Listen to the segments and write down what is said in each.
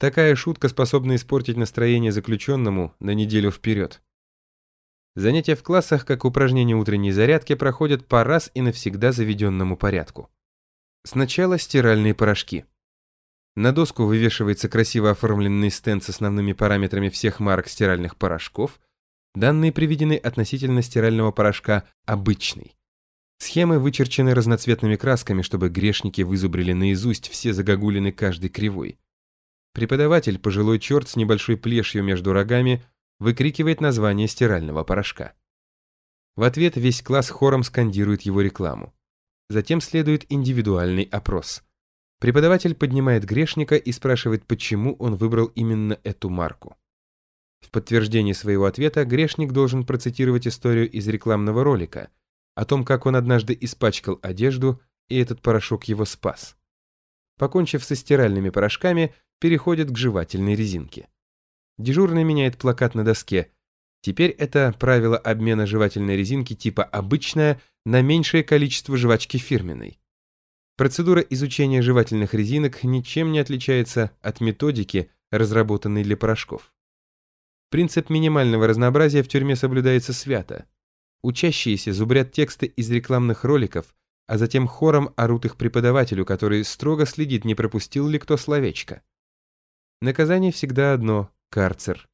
Такая шутка способна испортить настроение заключенному на неделю вперед. Занятия в классах, как упражнения утренней зарядки, проходят по раз и навсегда заведенному порядку. Сначала стиральные порошки. На доску вывешивается красиво оформленный стенд с основными параметрами всех марок стиральных порошков. Данные приведены относительно стирального порошка «обычный». Схемы вычерчены разноцветными красками, чтобы грешники вызубрили наизусть все загогулины каждой кривой. Преподаватель, пожилой черт с небольшой плешью между рогами, выкрикивает название стирального порошка. В ответ весь класс хором скандирует его рекламу. Затем следует индивидуальный опрос. Преподаватель поднимает грешника и спрашивает, почему он выбрал именно эту марку. В подтверждение своего ответа грешник должен процитировать историю из рекламного ролика о том, как он однажды испачкал одежду, и этот порошок его спас. Покончив со стиральными порошками, переходит к жевательной резинке. Дежурный меняет плакат на доске. Теперь это правило обмена жевательной резинки типа «обычная» на меньшее количество жвачки фирменной. Процедура изучения жевательных резинок ничем не отличается от методики, разработанной для порошков. Принцип минимального разнообразия в тюрьме соблюдается свято. Учащиеся зубрят тексты из рекламных роликов, а затем хором орут их преподавателю, который строго следит, не пропустил ли кто словечко. Наказание всегда одно – карцер.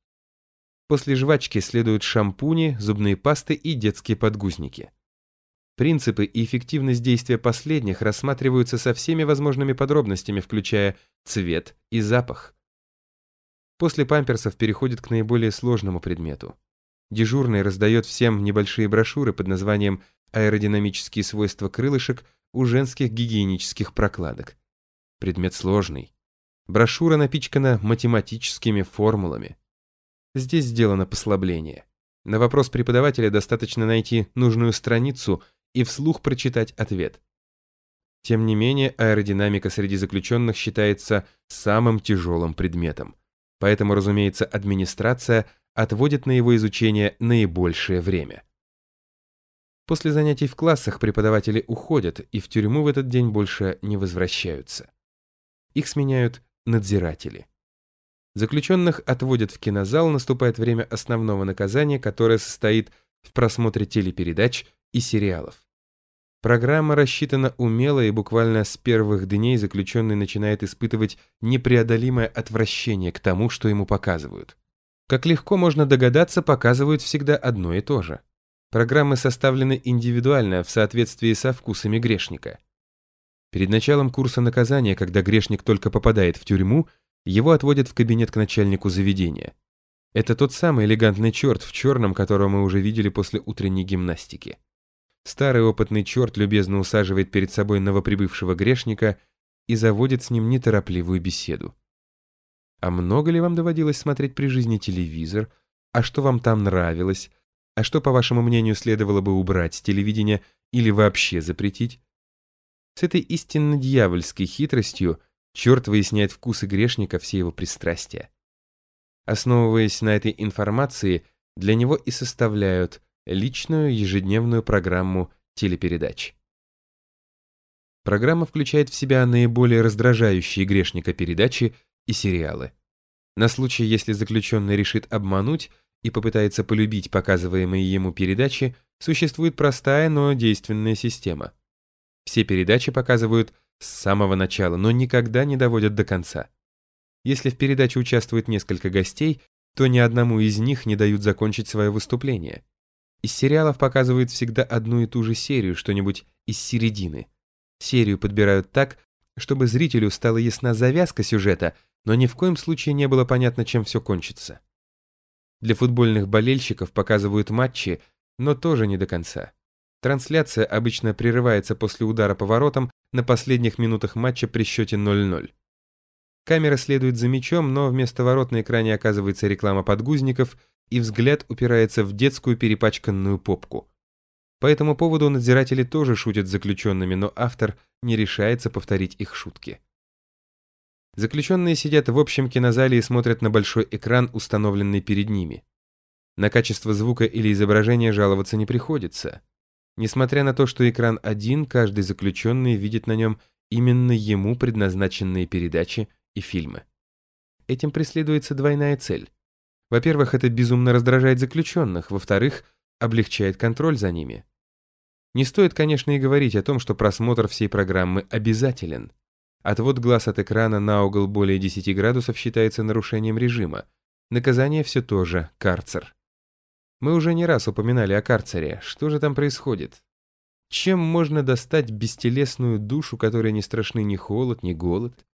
После жвачки следуют шампуни, зубные пасты и детские подгузники. Принципы и эффективность действия последних рассматриваются со всеми возможными подробностями, включая цвет и запах. После памперсов переходит к наиболее сложному предмету. Дежурный раздает всем небольшие брошюры под названием «Аэродинамические свойства крылышек у женских гигиенических прокладок». Предмет сложный. Брошюра напичкана математическими формулами. Здесь сделано послабление. На вопрос преподавателя достаточно найти нужную страницу – и вслух прочитать ответ. Тем не менее, аэродинамика среди заключенных считается самым тяжелым предметом. Поэтому, разумеется, администрация отводит на его изучение наибольшее время. После занятий в классах преподаватели уходят и в тюрьму в этот день больше не возвращаются. Их сменяют надзиратели. Заключенных отводят в кинозал, наступает время основного наказания, которое состоит в просмотре телепередач и сериалов. Программа рассчитана умело, и буквально с первых дней заключенный начинает испытывать непреодолимое отвращение к тому, что ему показывают. Как легко можно догадаться, показывают всегда одно и то же. Программы составлены индивидуально в соответствии со вкусами грешника. Перед началом курса наказания, когда грешник только попадает в тюрьму, его отводят в кабинет к начальнику заведения. Это тот самый элегантный черт в черном, которого мы уже видели после утренней гимнастики. Старый опытный черт любезно усаживает перед собой новоприбывшего грешника и заводит с ним неторопливую беседу. А много ли вам доводилось смотреть при жизни телевизор? А что вам там нравилось? А что, по вашему мнению, следовало бы убрать с телевидения или вообще запретить? С этой истинно дьявольской хитростью черт выясняет вкусы грешника, все его пристрастия. Основываясь на этой информации, для него и составляют личную ежедневную программу телепередач. Программа включает в себя наиболее раздражающие грешника передачи и сериалы. На случай, если заключенный решит обмануть и попытается полюбить показываемые ему передачи, существует простая, но действенная система. Все передачи показывают с самого начала, но никогда не доводят до конца. Если в передаче участвует несколько гостей, то ни одному из них не дают закончить свое выступление. Из сериалов показывают всегда одну и ту же серию, что-нибудь из середины. Серию подбирают так, чтобы зрителю стала ясна завязка сюжета, но ни в коем случае не было понятно, чем все кончится. Для футбольных болельщиков показывают матчи, но тоже не до конца. Трансляция обычно прерывается после удара по воротам на последних минутах матча при счете 0-0. Камера следует за мячом, но вместо ворот на экране оказывается реклама подгузников, и взгляд упирается в детскую перепачканную попку. По этому поводу надзиратели тоже шутят с заключенными, но автор не решается повторить их шутки. Заключенные сидят в общем кинозале и смотрят на большой экран, установленный перед ними. На качество звука или изображения жаловаться не приходится. Несмотря на то, что экран один, каждый заключенный видит на нем именно ему предназначенные передачи и фильмы. этим преследуется двойная цель. Во-первых, это безумно раздражает заключенных, во-вторых, облегчает контроль за ними. Не стоит, конечно, и говорить о том, что просмотр всей программы обязателен. Отвод глаз от экрана на угол более 10 градусов считается нарушением режима. Наказание все тоже карцер. Мы уже не раз упоминали о карцере. Что же там происходит? Чем можно достать бестелесную душу, которой не страшны ни холод, ни голод?